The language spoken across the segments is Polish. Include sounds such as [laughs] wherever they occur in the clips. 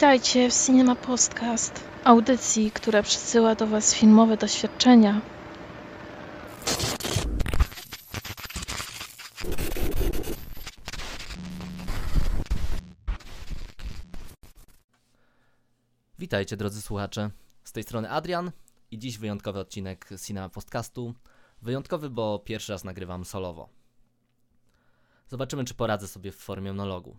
Witajcie w Cinema Podcast, audycji, która przesyła do Was filmowe doświadczenia. Witajcie drodzy słuchacze, z tej strony Adrian i dziś wyjątkowy odcinek Cinema Podcastu. Wyjątkowy, bo pierwszy raz nagrywam solowo. Zobaczymy, czy poradzę sobie w formie monologu.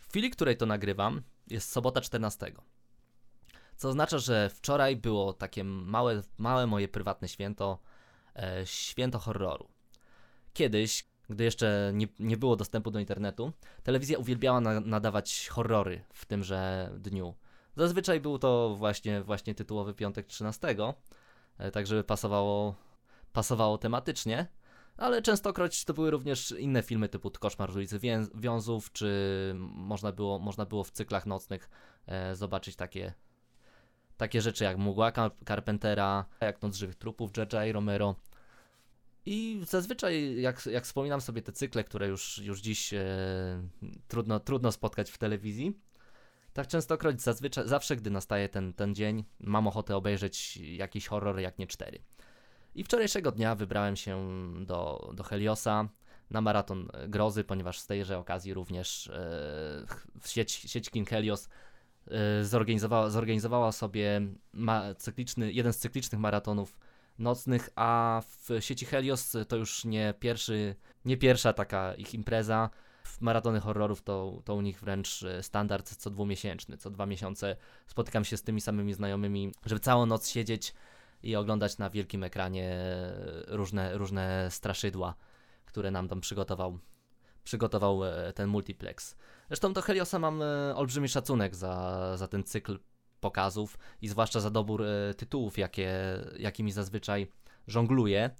W chwili, której to nagrywam, jest sobota 14. Co oznacza, że wczoraj było takie małe, małe moje prywatne święto, e, święto horroru. Kiedyś, gdy jeszcze nie, nie było dostępu do internetu, telewizja uwielbiała na, nadawać horrory w tymże dniu. Zazwyczaj był to właśnie, właśnie tytułowy piątek 13, e, tak żeby pasowało, pasowało tematycznie, ale częstokroć to były również inne filmy typu Koszmar z ulicy Wiązów, czy można było, można było w cyklach nocnych e, zobaczyć takie, takie rzeczy jak Mgła Car- Carpentera, jak Noc Żywych Trupów J.J. Romero. I zazwyczaj, jak, jak wspominam sobie te cykle, które już, już dziś e, trudno, trudno spotkać w telewizji, tak częstokroć zazwyczaj, zawsze gdy nastaje ten, ten dzień, mam ochotę obejrzeć jakiś horror, jak nie cztery. I wczorajszego dnia wybrałem się do, do Heliosa na maraton grozy, ponieważ z tejże okazji również e, sieć, sieć King Helios e, zorganizowała, zorganizowała sobie ma, cykliczny, jeden z cyklicznych maratonów nocnych, a w sieci Helios to już nie, pierwszy, nie pierwsza taka ich impreza. W maratony horrorów to, to u nich wręcz e, standard co dwumiesięczny, co dwa miesiące spotykam się z tymi samymi znajomymi, żeby całą noc siedzieć i oglądać na wielkim ekranie różne, różne straszydła, które nam tam przygotował, przygotował e, ten multiplex. Zresztą do Heliosa mam e, olbrzymi szacunek za, za ten cykl pokazów i zwłaszcza za dobór e, tytułów, jakie, jakimi zazwyczaj żongluje.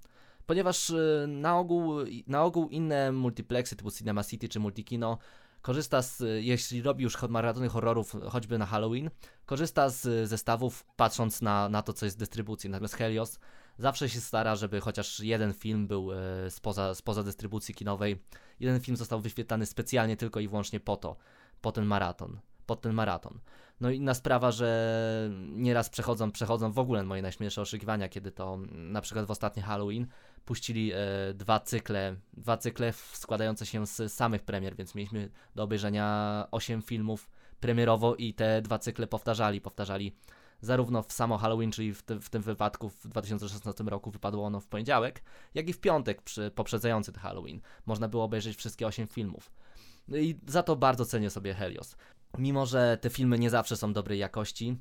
Ponieważ na ogół, na ogół inne multiplexy typu Cinema City czy Multikino korzysta z, jeśli robi już maratony horrorów, choćby na Halloween, korzysta z zestawów patrząc na, na to, co jest w dystrybucji. Natomiast Helios zawsze się stara, żeby chociaż jeden film był spoza, spoza dystrybucji kinowej. Jeden film został wyświetlany specjalnie tylko i wyłącznie po to, po ten maraton. Pod ten maraton. No inna sprawa, że nieraz przechodzą, przechodzą w ogóle moje najśmielsze oszukiwania, kiedy to na przykład w ostatni Halloween puścili e, dwa cykle, dwa cykle składające się z samych premier, więc mieliśmy do obejrzenia 8 filmów premierowo i te dwa cykle powtarzali, powtarzali zarówno w samo Halloween, czyli w, w tym wypadku w 2016 roku wypadło ono w poniedziałek, jak i w piątek przy, poprzedzający Halloween. Można było obejrzeć wszystkie 8 filmów. No I za to bardzo cenię sobie Helios. Mimo, że te filmy nie zawsze są dobrej jakości,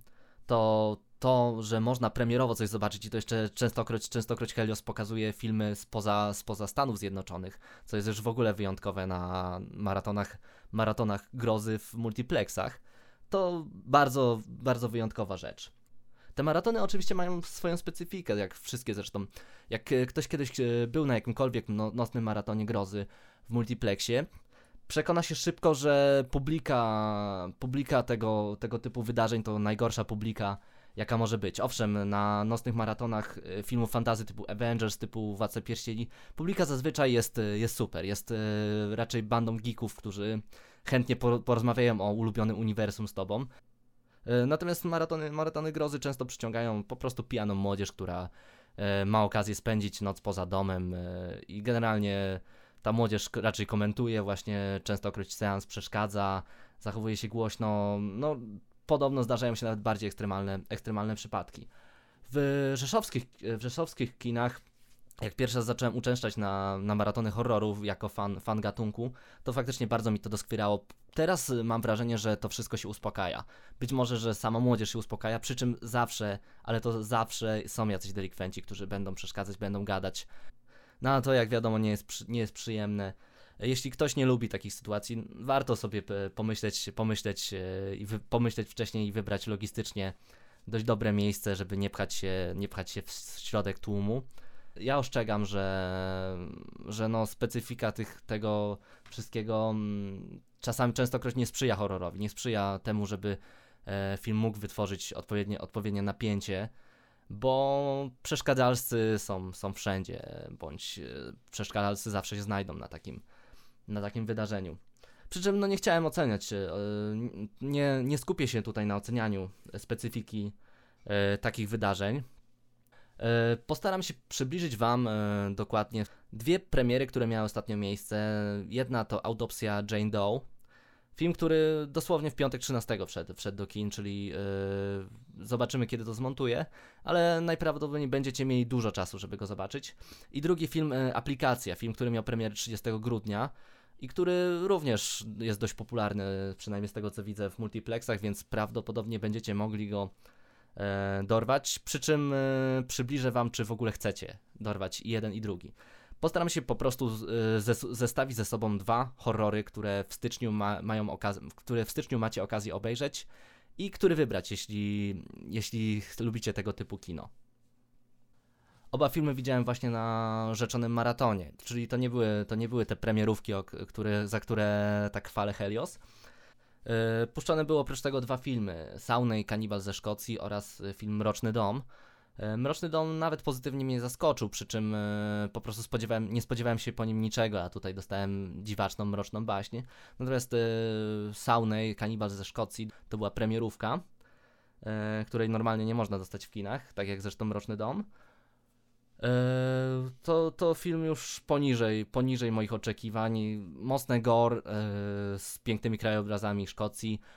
to to, że można premierowo coś zobaczyć i to jeszcze częstokroć, częstokroć Helios pokazuje filmy spoza, spoza Stanów Zjednoczonych, co jest już w ogóle wyjątkowe na maratonach, maratonach grozy w multiplexach, to bardzo, bardzo wyjątkowa rzecz. Te maratony oczywiście mają swoją specyfikę, jak wszystkie zresztą. Jak ktoś kiedyś e, był na jakimkolwiek no, nocnym maratonie grozy w multiplexie, przekona się szybko, że publika, publika tego, tego typu wydarzeń to najgorsza publika, jaka może być. Owszem, na nocnych maratonach e, filmów fantazy typu Avengers, typu Władca Pierścieni, publika zazwyczaj jest, e, jest super. Jest e, raczej bandą geeków, którzy chętnie porozmawiają o ulubionym uniwersum z tobą. Natomiast maratony, maratony grozy często przyciągają po prostu pijaną młodzież, która ma okazję spędzić noc poza domem i generalnie ta młodzież raczej komentuje, właśnie często określić seans przeszkadza, zachowuje się głośno, no podobno zdarzają się nawet bardziej ekstremalne, ekstremalne przypadki. W rzeszowskich, w rzeszowskich kinach jak pierwszy raz zacząłem uczęszczać na, na maratony horrorów jako fan, fan gatunku, to faktycznie bardzo mi to doskwierało. Teraz mam wrażenie, że to wszystko się uspokaja. Być może, że sama młodzież się uspokaja, przy czym zawsze, ale to zawsze są jacyś delikwenci, którzy będą przeszkadzać, będą gadać. No to jak wiadomo nie jest, nie jest przyjemne. Jeśli ktoś nie lubi takich sytuacji, warto sobie pomyśleć, pomyśleć, e, i pomyśleć wcześniej i wybrać logistycznie dość dobre miejsce, żeby nie pchać się, nie pchać się w środek tłumu. Ja ostrzegam, że, że no specyfika tych, tego wszystkiego mm, czasami częstokroć nie sprzyja horrorowi, nie sprzyja temu, żeby e, film mógł wytworzyć odpowiednie, odpowiednie napięcie bo przeszkadzalcy są, są wszędzie, bądź e, przeszkadzalcy zawsze się znajdą na takim, na takim wydarzeniu. Przy czym no nie chciałem oceniać, e, nie, nie skupię się tutaj na ocenianiu specyfiki e, takich wydarzeń. Postaram się przybliżyć Wam dokładnie dwie premiery, które miały ostatnio miejsce. Jedna to Autopsja Jane Doe, film, który dosłownie w piątek 13 wszedł, wszedł do kin, czyli zobaczymy kiedy to zmontuję, ale najprawdopodobniej będziecie mieli dużo czasu, żeby go zobaczyć. I drugi film Aplikacja, film, który miał premierę 30 grudnia i który również jest dość popularny, przynajmniej z tego co widzę w multiplexach, więc prawdopodobnie będziecie mogli go e, dorwać. Przy czym e, przybliżę Wam, czy w ogóle chcecie dorwać i jeden i drugi. Postaram się po prostu e, zestawić ze sobą dwa horrory, które w styczniu, ma, mają okaz- które w styczniu macie okazję obejrzeć i który wybrać, jeśli, jeśli lubicie tego typu kino. Oba filmy widziałem właśnie na rzeczonym maratonie, czyli to nie były, to nie były te premierówki, które, za które tak chwalę Helios. Yy, puszczone było oprócz tego dwa filmy, Sauna i Kanibal ze Szkocji oraz film Mroczny Dom. Yy, Mroczny Dom nawet pozytywnie mnie zaskoczył, przy czym yy, po prostu spodziewałem, nie spodziewałem się po nim niczego, a tutaj dostałem dziwaczną, mroczną baśń. Natomiast Sauna i Kanibal ze Szkocji to była premierówka, której normalnie nie można dostać w kinach, tak jak zresztą Mroczny Dom. E, to, to film już poniżej, poniżej moich oczekiwań. Mocne gore e, z pięknymi krajobrazami Szkocji, e,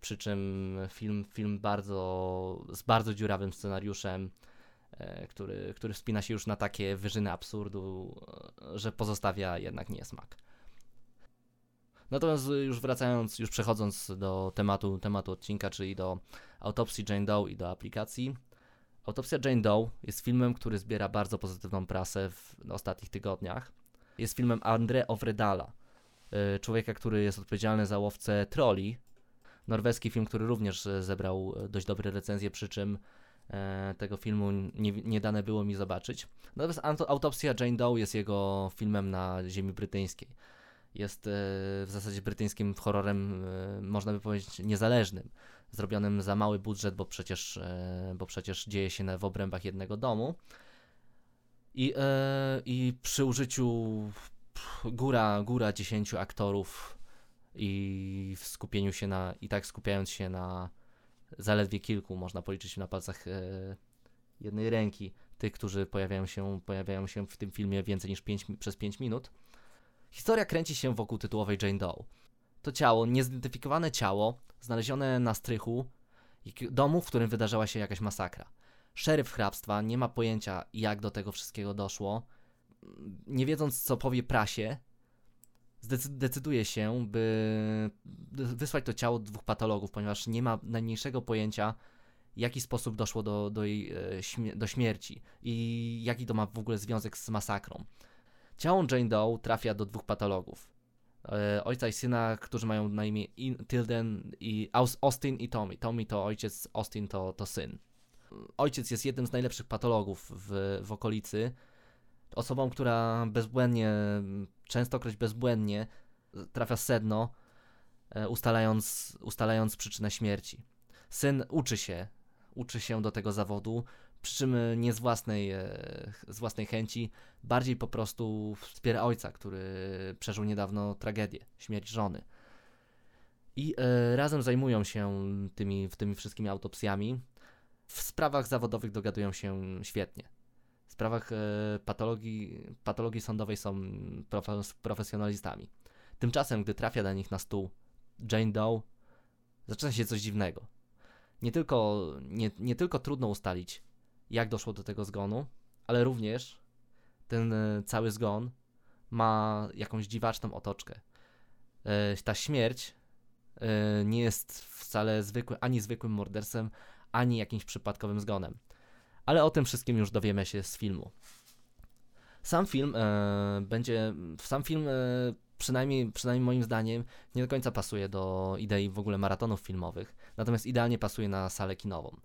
przy czym film, film bardzo, z bardzo dziurawym scenariuszem, który, który wspina się już na takie wyżyny absurdu, że pozostawia jednak niesmak. Natomiast już wracając, już przechodząc do tematu, tematu odcinka, czyli do autopsji Jane Doe i do aplikacji, Autopsja Jane Doe jest filmem, który zbiera bardzo pozytywną prasę w ostatnich tygodniach. Jest filmem André Ovredala, człowieka, który jest odpowiedzialny za łowcę troli. Norweski film, który również y, zebrał y, dość dobre recenzje, przy czym e, tego filmu nie, nie dane było mi zobaczyć. Natomiast Autopsja Jane Doe jest jego filmem na ziemi brytyjskiej. Jest e, w zasadzie brytyjskim horrorem, e, można by powiedzieć, niezależnym zrobionym za mały budżet, bo przecież, e, bo przecież dzieje się w obrębach jednego domu. I, e, i przy użyciu góra, góra 10 aktorów i w skupieniu się na, i tak skupiając się na zaledwie kilku, można policzyć na palcach e, jednej ręki, tych, którzy pojawiają się, pojawiają się w tym filmie więcej niż 5, przez 5 minut. Historia kręci się wokół tytułowej Jane Doe. To ciało, niezidentyfikowane ciało, znalezione na strychu domu, w którym wydarzała się jakaś masakra. Szeryf hrabstwa nie ma pojęcia, jak do tego wszystkiego doszło. Nie wiedząc, co powie prasie, zdecyduje się, by wysłać to ciało dwóch patologów, ponieważ nie ma najmniejszego pojęcia, w jaki sposób doszło do, do jej e, do śmierci i jaki to ma w ogóle związek z masakrą. Ciało Jane Doe trafia do dwóch patologów. E, ojca i syna, którzy mają na imię Tilden i Austin i Tommy. Tommy to ojciec, Austin to, to syn. Ojciec jest jednym z najlepszych patologów w, w okolicy. Osobą, która bezbłędnie, częstokroć bezbłędnie trafia sedno, e, ustalając, ustalając przyczynę śmierci. Syn uczy się, uczy się do tego zawodu, przy czym nie z własnej, e, z własnej chęci, bardziej po prostu wspiera ojca, który przeżył niedawno tragedię, śmierć żony. I e, razem zajmują się tymi, tymi wszystkimi autopsjami. W sprawach zawodowych dogadują się świetnie. W sprawach e, patologii, patologii sądowej są profesjonalistami. Tymczasem, gdy trafia do nich na stół Jane Doe, zaczyna się coś dziwnego. Nie tylko, nie, nie tylko trudno ustalić, jak doszło do tego zgonu, ale również ten e, cały zgon ma jakąś dziwaczną otoczkę. E, ta śmierć nie jest wcale zwykłym, ani zwykłym morderstwem, ani jakimś przypadkowym zgonem. Ale o tym wszystkim już dowiemy się z filmu. Sam film e, będzie. Sam film, e, przynajmniej, przynajmniej moim zdaniem, nie do końca pasuje do idei w ogóle maratonów filmowych, natomiast idealnie pasuje na salę kinową.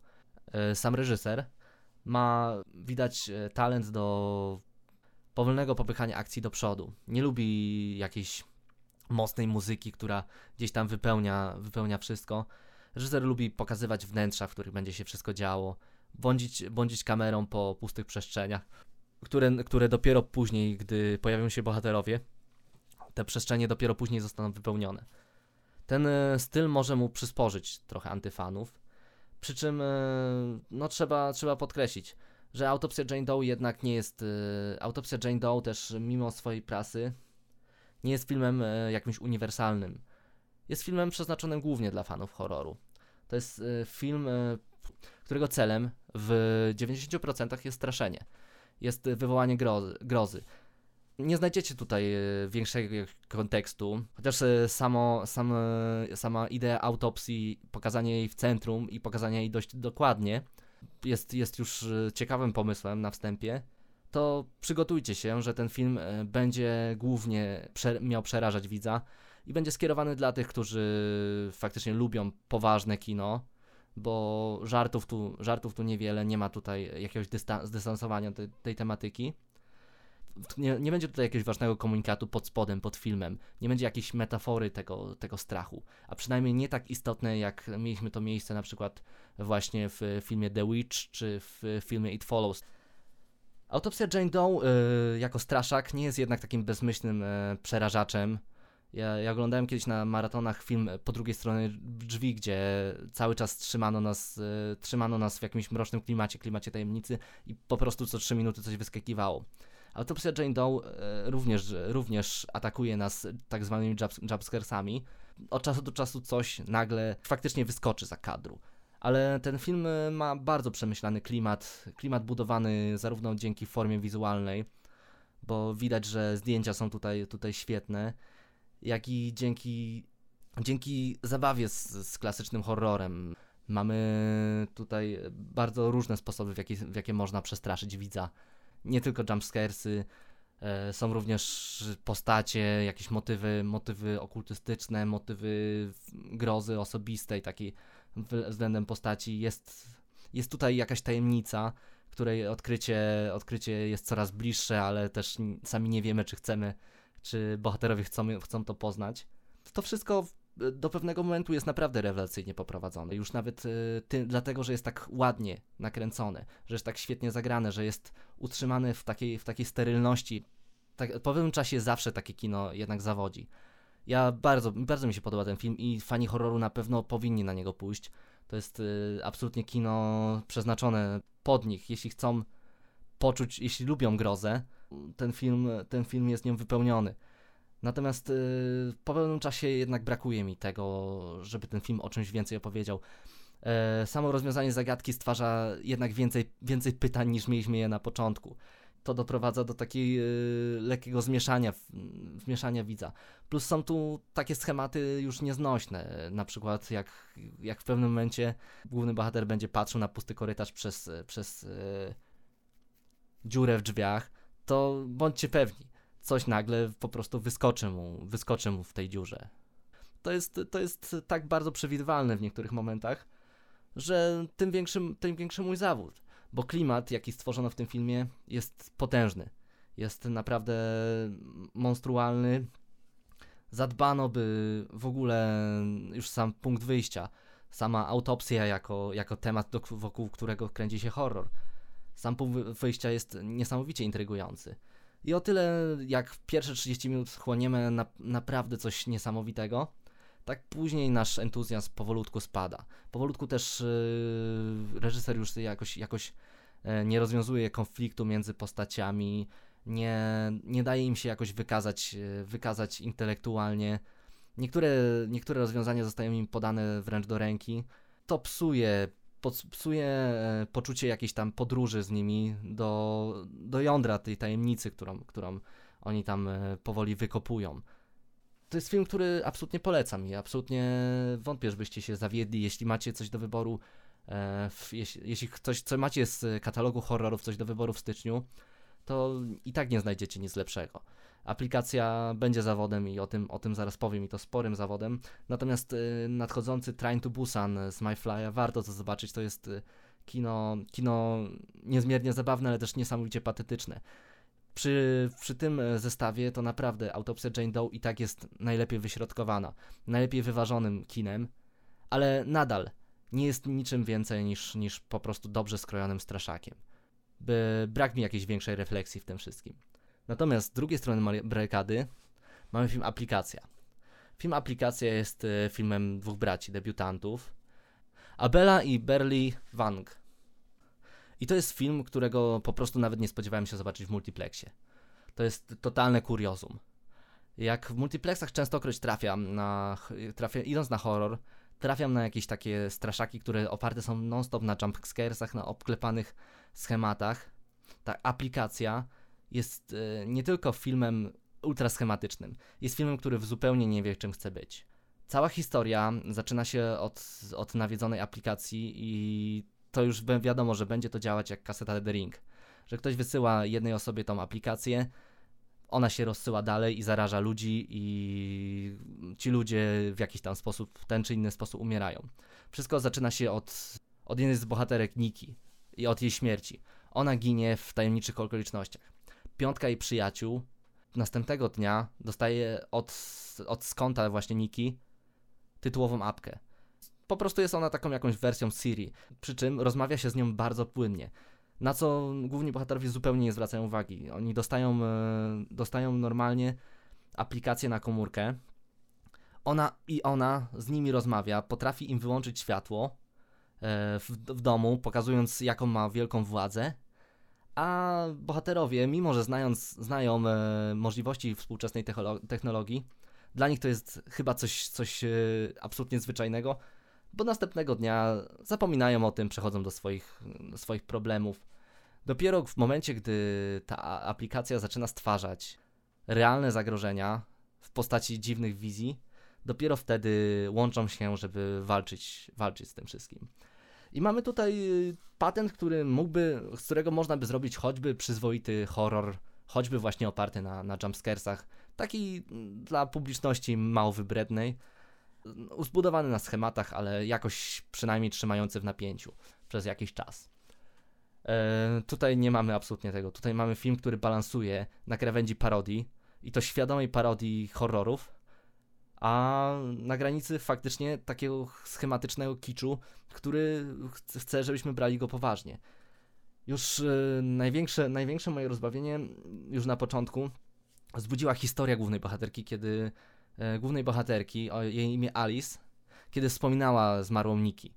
E, sam reżyser ma widać e, talent do powolnego popychania akcji do przodu. Nie lubi jakiejś mocnej muzyki, która gdzieś tam wypełnia, wypełnia wszystko. Reżyser lubi pokazywać wnętrza, w których będzie się wszystko działo, błądzić, błądzić kamerą po pustych przestrzeniach, które, które dopiero później, gdy pojawią się bohaterowie, te przestrzenie dopiero później zostaną wypełnione. Ten e, styl może mu przysporzyć trochę antyfanów, przy czym e, no, trzeba, trzeba podkreślić, że Autopsja Jane Doe jednak nie jest. E, Autopsja Jane Doe też mimo swojej prasy nie jest filmem jakimś uniwersalnym. Jest filmem przeznaczonym głównie dla fanów horroru. To jest film, którego celem w 90% jest straszenie. Jest wywołanie grozy. grozy nie znajdziecie tutaj e, większego kontekstu, chociaż e, samo, sam, sama idea autopsji, pokazanie jej w centrum i pokazanie jej dość dokładnie jest, jest już e, ciekawym pomysłem na wstępie, to przygotujcie się, że ten film będzie głównie prze miał przerażać widza i będzie skierowany dla tych, którzy faktycznie lubią poważne kino, bo żartów tu, żartów tu niewiele, nie ma tutaj jakiegoś zdystansowania tej, tej tematyki nie, nie będzie tutaj jakiegoś ważnego komunikatu pod spodem, pod filmem, nie będzie jakiejś metafory tego, tego strachu, a przynajmniej nie tak istotne, jak mieliśmy to miejsce na przykład właśnie w filmie The Witch, czy w filmie It Follows. Autopsja Jane Doe y, jako straszak nie jest jednak takim bezmyślnym y, przerażaczem. Ja, ja, oglądałem kiedyś na maratonach film po drugiej stronie drzwi, gdzie cały czas trzymano nas, y, trzymano nas w jakimś mrocznym klimacie, klimacie tajemnicy i po prostu co 3 minuty coś wyskakiwało. Autopsja Jane Doe e, również, również atakuje nas tak zwanymi jumpscaresami. Od czasu do czasu coś nagle faktycznie wyskoczy za kadru. Ale ten film e, ma bardzo przemyślany klimat, klimat budowany zarówno dzięki formie wizualnej, bo widać, że zdjęcia są tutaj, tutaj świetne, jak i dzięki, dzięki zabawie z, z klasycznym horrorem. Mamy tutaj bardzo różne sposoby, w jakie, w jakie można przestraszyć widza nie tylko jumpscaresy, e, są również postacie, jakieś motywy, motywy okultystyczne, motywy grozy osobistej, takiej względem postaci. Jest, jest tutaj jakaś tajemnica, której odkrycie, odkrycie jest coraz bliższe, ale też sami nie wiemy, czy chcemy, czy bohaterowie chcą, chcą to poznać. To wszystko do pewnego momentu jest naprawdę rewelacyjnie poprowadzone. Już nawet y, ty, dlatego, że jest tak ładnie nakręcone, że jest tak świetnie zagrane, że jest utrzymany w takiej, w takiej sterylności. Tak, po pewnym czasie zawsze takie kino jednak zawodzi. Ja bardzo, bardzo mi się podoba ten film i fani horroru na pewno powinni na niego pójść. To jest y, absolutnie kino przeznaczone pod nich. Jeśli chcą poczuć, jeśli lubią grozę, ten film, ten film jest nią wypełniony. Natomiast yy, po pewnym czasie jednak brakuje mi tego, żeby ten film o czymś więcej opowiedział. E, samo rozwiązanie zagadki stwarza jednak więcej, więcej pytań niż mieliśmy je na początku. To doprowadza do takiego yy, lekkiego zmieszania, zmieszania widza. Plus są tu takie schematy już nieznośne. Na przykład jak, jak w pewnym momencie główny bohater będzie patrzył na pusty korytarz przez, przez yy, dziurę w drzwiach, to bądźcie pewni, coś nagle po prostu wyskoczy mu, wyskoczy mu w tej dziurze. To jest, to jest tak bardzo przewidywalne w niektórych momentach, że tym większym, tym większy mój zawód, bo klimat, jaki stworzono w tym filmie, jest potężny. Jest naprawdę monstrualny. Zadbano, by w ogóle już sam punkt wyjścia, sama autopsja jako, jako temat, wokół którego kręci się horror. Sam punkt wyjścia jest niesamowicie intrygujący. I o tyle, jak pierwsze 30 minut chłoniemy na, naprawdę coś niesamowitego, tak później nasz entuzjazm powolutku spada. Powolutku też yy, reżyser już jakoś, jakoś yy, nie rozwiązuje konfliktu między postaciami, nie, nie daje im się jakoś wykazać, yy, wykazać intelektualnie. Niektóre, niektóre rozwiązania zostają im podane wręcz do ręki. To psuje psuje e, poczucie jakiejś tam podróży z nimi do, do jądra tej tajemnicy, którą, którą oni tam e, powoli wykopują. To jest film, który absolutnie polecam i absolutnie wątpię, żebyście się zawiedli, jeśli macie coś do wyboru, e, jeśli, jeśli coś, co macie z katalogu horrorów, coś do wyboru w styczniu, to i tak nie znajdziecie nic lepszego. Aplikacja będzie zawodem i o tym, o tym zaraz powiem i to sporym zawodem. Natomiast y, nadchodzący Train to Busan z MyFly'a warto to zobaczyć. To jest y, kino, kino niezmiernie zabawne, ale też niesamowicie patetyczne. Przy, przy tym y, zestawie to naprawdę Autopsja Jane Doe i tak jest najlepiej wyśrodkowana, najlepiej wyważonym kinem, ale nadal nie jest niczym więcej niż, niż po prostu dobrze skrojonym straszakiem. By, brak mi jakiejś większej refleksji w tym wszystkim. Natomiast z drugiej strony barykady Mamy film Aplikacja. Film Aplikacja jest e, filmem dwóch braci, debiutantów. Abela i Berli Wang. I to jest film, którego po prostu nawet nie spodziewałem się zobaczyć w multiplexie. To jest totalne kuriozum. Jak w multiplexach częstokroć trafiam na, trafiam, idąc na horror, trafiam na jakieś takie straszaki, które oparte są non-stop na jumpscaresach, na obklepanych schematach. Ta aplikacja jest e, nie tylko filmem ultra schematycznym, jest filmem, który zupełnie nie wie, czym chce być. Cała historia zaczyna się od, od nawiedzonej aplikacji i to już wiadomo, że będzie to działać jak kaseta The Ring. Że ktoś wysyła jednej osobie tą aplikację, ona się rozsyła dalej i zaraża ludzi i ci ludzie w jakiś tam sposób, w ten czy inny sposób umierają. Wszystko zaczyna się od, od jednej z bohaterek Niki i od jej śmierci. Ona ginie w tajemniczych okolicznościach. Piątka jej przyjaciół następnego dnia dostaje od, od skąta właśnie Niki tytułową apkę. Po prostu jest ona taką jakąś wersją Siri, przy czym rozmawia się z nią bardzo płynnie. Na co główni bohaterowie zupełnie nie zwracają uwagi. Oni dostają, e, dostają normalnie aplikację na komórkę. Ona i ona z nimi rozmawia, potrafi im wyłączyć światło e, w, w domu, pokazując jaką ma wielką władzę. A bohaterowie, mimo że znając, znają e, możliwości współczesnej technologii, dla nich to jest chyba coś, coś absolutnie zwyczajnego, bo następnego dnia zapominają o tym, przechodzą do swoich, swoich problemów. Dopiero w momencie, gdy ta aplikacja zaczyna stwarzać realne zagrożenia w postaci dziwnych wizji, dopiero wtedy łączą się, żeby walczyć, walczyć z tym wszystkim. I mamy tutaj patent, który mógłby, z którego można by zrobić choćby przyzwoity horror, choćby właśnie oparty na, na jumpscaresach, taki dla publiczności mało wybrednej, zbudowany na schematach, ale jakoś przynajmniej trzymający w napięciu przez jakiś czas. E, tutaj nie mamy absolutnie tego. Tutaj mamy film, który balansuje na krawędzi parodii i to świadomej parodii horrorów, a na granicy faktycznie takiego schematycznego kiczu, który chce, żebyśmy brali go poważnie. Już e, największe, największe moje rozbawienie już na początku wzbudziła historia głównej bohaterki, kiedy e, głównej bohaterki, o jej imię Alice, kiedy wspominała zmarłą Niki.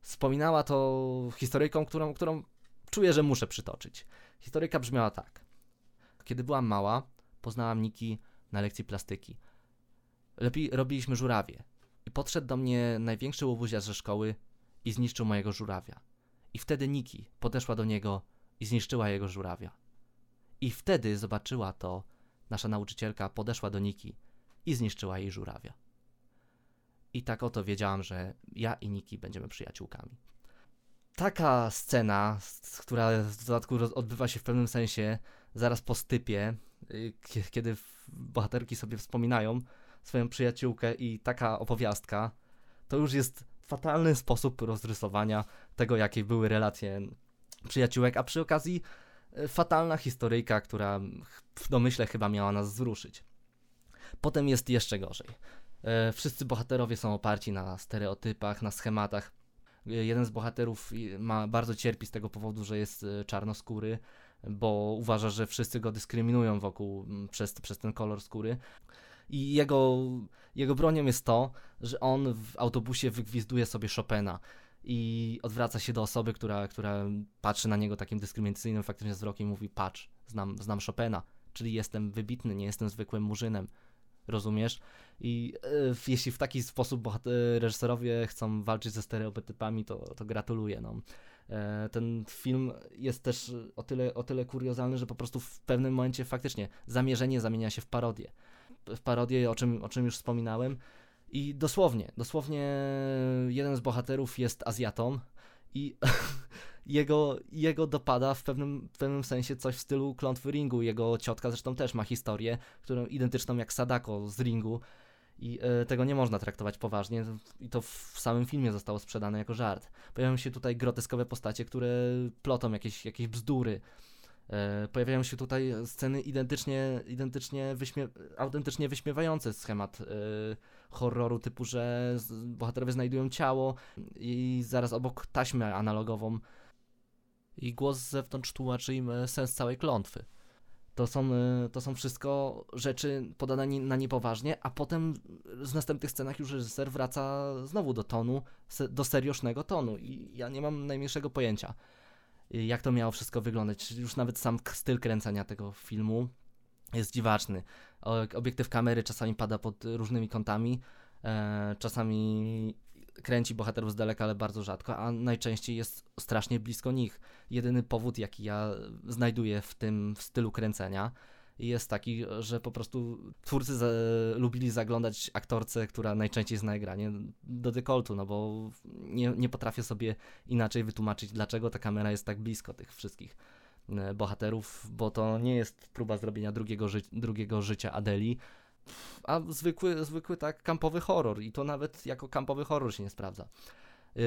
Wspominała to historyjką, którą, którą czuję, że muszę przytoczyć. Historyka brzmiała tak. Kiedy byłam mała, poznałam Niki na lekcji plastyki. Lepiej robiliśmy żurawie. I podszedł do mnie największy łobuziarz ze szkoły i zniszczył mojego żurawia. I wtedy Niki podeszła do niego i zniszczyła jego żurawia. I wtedy zobaczyła to nasza nauczycielka, podeszła do Niki i zniszczyła jej żurawia. I tak oto wiedziałam, że ja i Niki będziemy przyjaciółkami taka scena, która w dodatku odbywa się w pewnym sensie zaraz po stypie, y, kiedy bohaterki sobie wspominają swoją przyjaciółkę i taka opowiastka, to już jest fatalny sposób rozrysowania tego, jakie były relacje przyjaciółek, a przy okazji y, fatalna historyjka, która w domyśle chyba miała nas wzruszyć. Potem jest jeszcze gorzej. Y, wszyscy bohaterowie są oparci na stereotypach, na schematach jeden z bohaterów ma, bardzo cierpi z tego powodu, że jest e, czarnoskóry, bo uważa, że wszyscy go dyskryminują wokół przez, przez ten kolor skóry. I jego, jego bronią jest to, że on w autobusie wygwizduje sobie Chopina i odwraca się do osoby, która, która patrzy na niego takim dyskryminacyjnym faktycznie wzrokiem i mówi patrz, znam, znam Chopina, czyli jestem wybitny, nie jestem zwykłym murzynem rozumiesz? I e, jeśli w taki sposób reżyserowie chcą walczyć ze stereotypami, to, to gratuluję. No. E, ten film jest też o tyle, o tyle kuriozalny, że po prostu w pewnym momencie faktycznie zamierzenie zamienia się w parodię. W parodię, o czym, o czym już wspominałem. I dosłownie, dosłownie jeden z bohaterów jest Azjatą i [laughs] jego, jego dopada w pewnym, w pewnym sensie coś w stylu klątwy ringu. Jego ciotka zresztą też ma historię, którą identyczną jak Sadako z ringu. I e, tego nie można traktować poważnie. I to w samym filmie zostało sprzedane jako żart. Pojawiają się tutaj groteskowe postacie, które plotą jakieś, jakieś bzdury. E, pojawiają się tutaj sceny identycznie, identycznie wyśmie autentycznie wyśmiewające schemat e, horroru, typu, że bohaterowie znajdują ciało i zaraz obok taśmę analogową. I głos z zewnątrz tłumaczy im e, sens całej klątwy. To są, to są wszystko rzeczy podane na niepoważnie, a potem z następnych scenach już reżyser wraca znowu do tonu, do seriousnego tonu. I ja nie mam najmniejszego pojęcia, jak to miało wszystko wyglądać. Już nawet sam styl kręcenia tego filmu jest dziwaczny. Obiektyw kamery czasami pada pod różnymi kątami, e, czasami kręci bohaterów z daleka, ale bardzo rzadko, a najczęściej jest strasznie blisko nich. Jedyny powód, jaki ja znajduję w tym stylu kręcenia, jest taki, że po prostu twórcy za, lubili zaglądać aktorce, która najczęściej zna granie do dekoltu, no bo nie, nie potrafię sobie inaczej wytłumaczyć, dlaczego ta kamera jest tak blisko tych wszystkich e, bohaterów, bo to nie jest próba zrobienia drugiego, ży drugiego życia Adeli, a zwykły, zwykły tak kampowy horror i to nawet jako kampowy horror się nie sprawdza. Yy,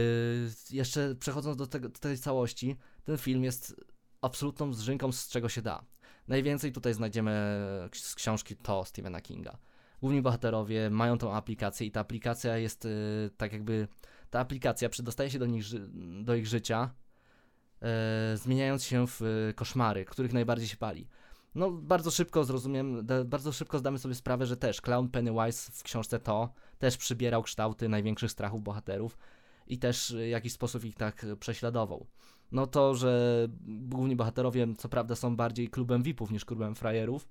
jeszcze przechodząc do, tego, do tej całości, ten film jest absolutną zżynką z czego się da. Najwięcej tutaj znajdziemy z książki To Stephena Kinga. Główni bohaterowie mają tą aplikację i ta aplikacja jest yy, tak jakby ta aplikacja przedostaje się do, nich, do ich życia, yy, zmieniając się w yy, koszmary, których najbardziej się pali. No, bardzo szybko zrozumiem, da, bardzo szybko zdamy sobie sprawę, że też Clown Pennywise w książce To też przybierał kształty największych strachów bohaterów i też w jakiś sposób ich tak prześladował. No to, że główni bohaterowie co prawda są bardziej klubem VIP-ów niż klubem frajerów,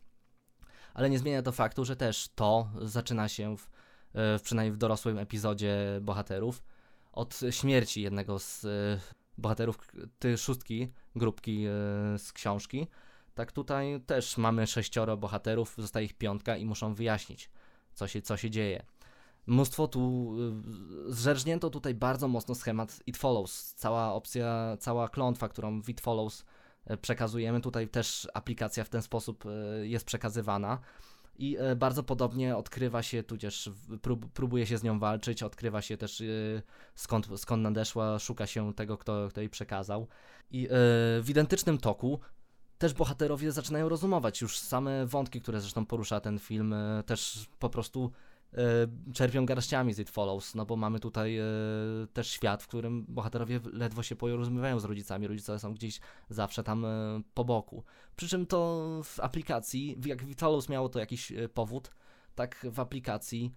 ale nie zmienia to faktu, że też To zaczyna się w, e, w przynajmniej w dorosłym epizodzie bohaterów od śmierci jednego z e, bohaterów tej szóstki grupki e, z książki, tak tutaj też mamy sześcioro bohaterów, zostaje ich piątka i muszą wyjaśnić, co się, co się dzieje. Mnóstwo tu, y, zrzeżnięto tutaj bardzo mocno schemat It Follows. Cała opcja, cała klątwa, którą w It Follows y, przekazujemy, tutaj też aplikacja w ten sposób y, jest przekazywana. I bardzo podobnie odkrywa się, tudzież prób, próbuje się z nią walczyć, odkrywa się też skąd, skąd nadeszła, szuka się tego, kto, kto jej przekazał. I w identycznym toku też bohaterowie zaczynają rozumować. Już same wątki, które zresztą porusza ten film, też po prostu czerpią garściami z It Follows, no bo mamy tutaj e, też świat, w którym bohaterowie ledwo się porozumiewają z rodzicami. Rodzice są gdzieś zawsze tam e, po boku. Przy czym to w aplikacji, jak It Follows miało to jakiś e, powód, tak w aplikacji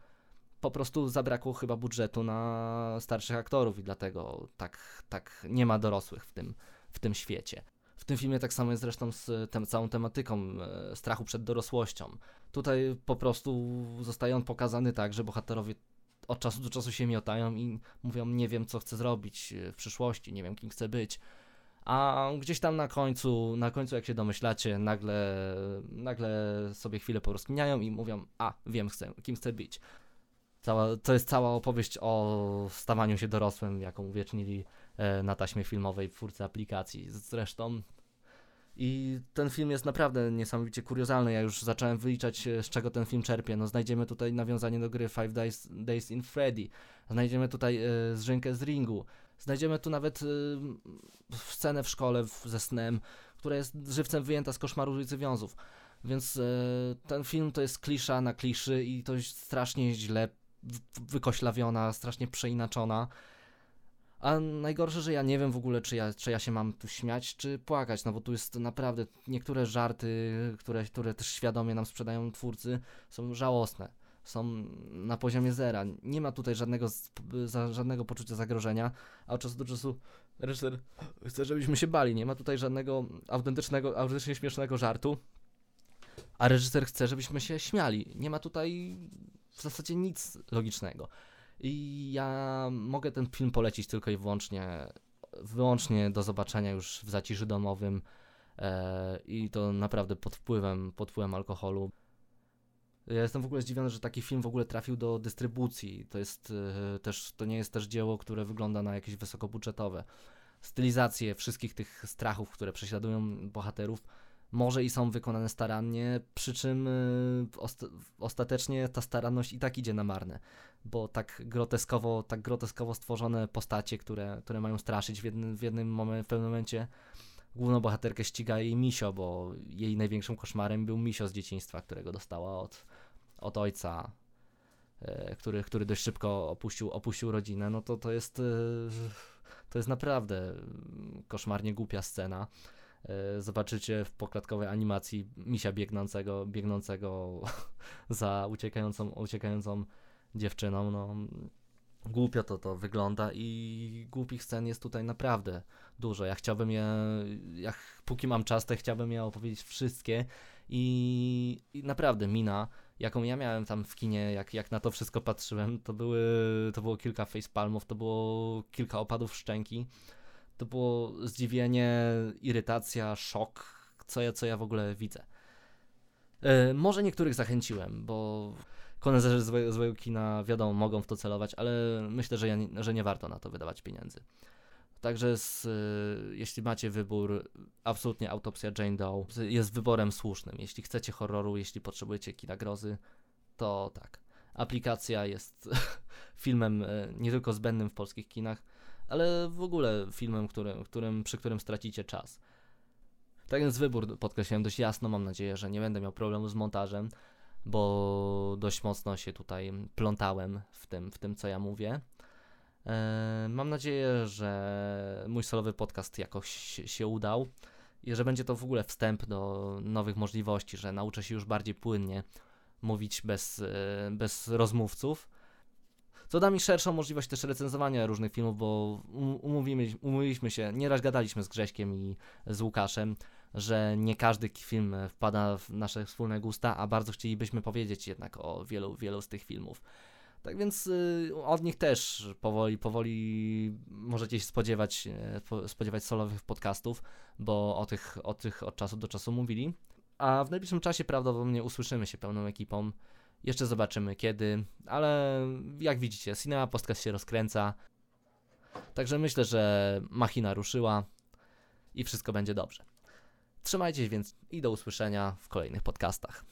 po prostu zabrakło chyba budżetu na starszych aktorów i dlatego tak, tak nie ma dorosłych w tym, w tym świecie. W tym filmie tak samo jest zresztą z tem, całą tematyką e, strachu przed dorosłością. Tutaj po prostu zostaje on pokazany tak, że bohaterowie od czasu do czasu się miotają i mówią, nie wiem co chcę zrobić e, w przyszłości, nie wiem kim chcę być. A gdzieś tam na końcu, na końcu jak się domyślacie, nagle, nagle sobie chwilę porozkminiają i mówią, a wiem chcę, kim chcę być. Cała, to jest cała opowieść o stawaniu się dorosłym, jaką uwiecznili e, na taśmie filmowej twórcy aplikacji. Zresztą i ten film jest naprawdę niesamowicie kuriozalny. Ja już zacząłem wyliczać, e, z czego ten film czerpie. No, znajdziemy tutaj nawiązanie do gry Five Days, Days in Freddy. Znajdziemy tutaj e, zrzynkę z ringu. Znajdziemy tu nawet e, scenę w szkole w, ze snem, która jest żywcem wyjęta z koszmaru ulicy Wiązów. Więc e, ten film to jest klisza na kliszy i to strasznie źle wykoślawiona, strasznie przeinaczona. A najgorsze, że ja nie wiem w ogóle, czy ja, czy ja się mam tu śmiać, czy płakać, no bo tu jest naprawdę niektóre żarty, które, które też świadomie nam sprzedają twórcy, są żałosne. Są na poziomie zera. Nie ma tutaj żadnego, żadnego poczucia zagrożenia, a od czasu do czasu reżyser chce, żebyśmy się bali. Nie ma tutaj żadnego autentycznego, autentycznie śmiesznego żartu, a reżyser chce, żebyśmy się śmiali. Nie ma tutaj w zasadzie nic logicznego. I ja mogę ten film polecić tylko i wyłącznie, wyłącznie do zobaczenia już w zaciszy domowym e, i to naprawdę pod wpływem, pod wpływem alkoholu. Ja jestem w ogóle zdziwiony, że taki film w ogóle trafił do dystrybucji. To jest e, też, to nie jest też dzieło, które wygląda na jakieś wysokobudżetowe. Stylizacje wszystkich tych strachów, które prześladują bohaterów, może i są wykonane starannie, przy czym y, osta- ostatecznie ta staranność i tak idzie na marne, bo tak groteskowo, tak groteskowo stworzone postacie, które, które mają straszyć w jednym, w jednym momencie, w pewnym momencie główną bohaterkę ściga jej misio, bo jej największym koszmarem był misio z dzieciństwa, którego dostała od, od ojca, e, który, który dość szybko opuścił, opuścił rodzinę, no to to jest, e, to jest naprawdę koszmarnie głupia scena. E, zobaczycie w poklatkowej animacji misia biegnącego, biegnącego [laughs] za uciekającą, uciekającą dziewczyną. No, głupio to to wygląda i głupich scen jest tutaj naprawdę dużo. Ja chciałbym je, jak póki mam czas, to chciałbym je opowiedzieć wszystkie i, i naprawdę mina, jaką ja miałem tam w kinie, jak, jak na to wszystko patrzyłem, to były, to było kilka facepalmów, to było kilka opadów szczęki, to było zdziwienie, irytacja, szok, co ja, co ja w ogóle widzę. Yy, może niektórych zachęciłem, bo koneserzy złego, złego kina, wiadomo, mogą w to celować, ale myślę, że, ja, że nie warto na to wydawać pieniędzy. Także z, y, jeśli macie wybór, absolutnie Autopsja Jane Doe jest wyborem słusznym. Jeśli chcecie horroru, jeśli potrzebujecie kina grozy, to tak. Aplikacja jest [laughs] filmem y, nie tylko zbędnym w polskich kinach, ale w ogóle filmem, którym, którym, przy którym stracicie czas. Tak więc wybór podkreślałem dość jasno. Mam nadzieję, że nie będę miał problemu z montażem bo dość mocno się tutaj plątałem w tym, w tym co ja mówię. E, mam nadzieję, że mój solowy podcast jakoś się udał i że będzie to w ogóle wstęp do nowych możliwości, że nauczę się już bardziej płynnie mówić bez, e, bez rozmówców. Co da mi szerszą możliwość też recenzowania różnych filmów, bo umówimy, umówiliśmy się, nieraz gadaliśmy z Grześkiem i z Łukaszem, że nie każdy film wpada w nasze wspólne gusta, a bardzo chcielibyśmy powiedzieć jednak o wielu, wielu z tych filmów. Tak więc y, od nich też powoli, powoli możecie się spodziewać, y, spodziewać solowych podcastów, bo o tych, o tych od czasu do czasu mówili. A w najbliższym czasie prawdopodobnie usłyszymy się pełną ekipą. Jeszcze zobaczymy kiedy, ale jak widzicie, Cinema Podcast się rozkręca. Także myślę, że machina ruszyła i wszystko będzie dobrze. Trzymajcie się więc i do usłyszenia w kolejnych podcastach.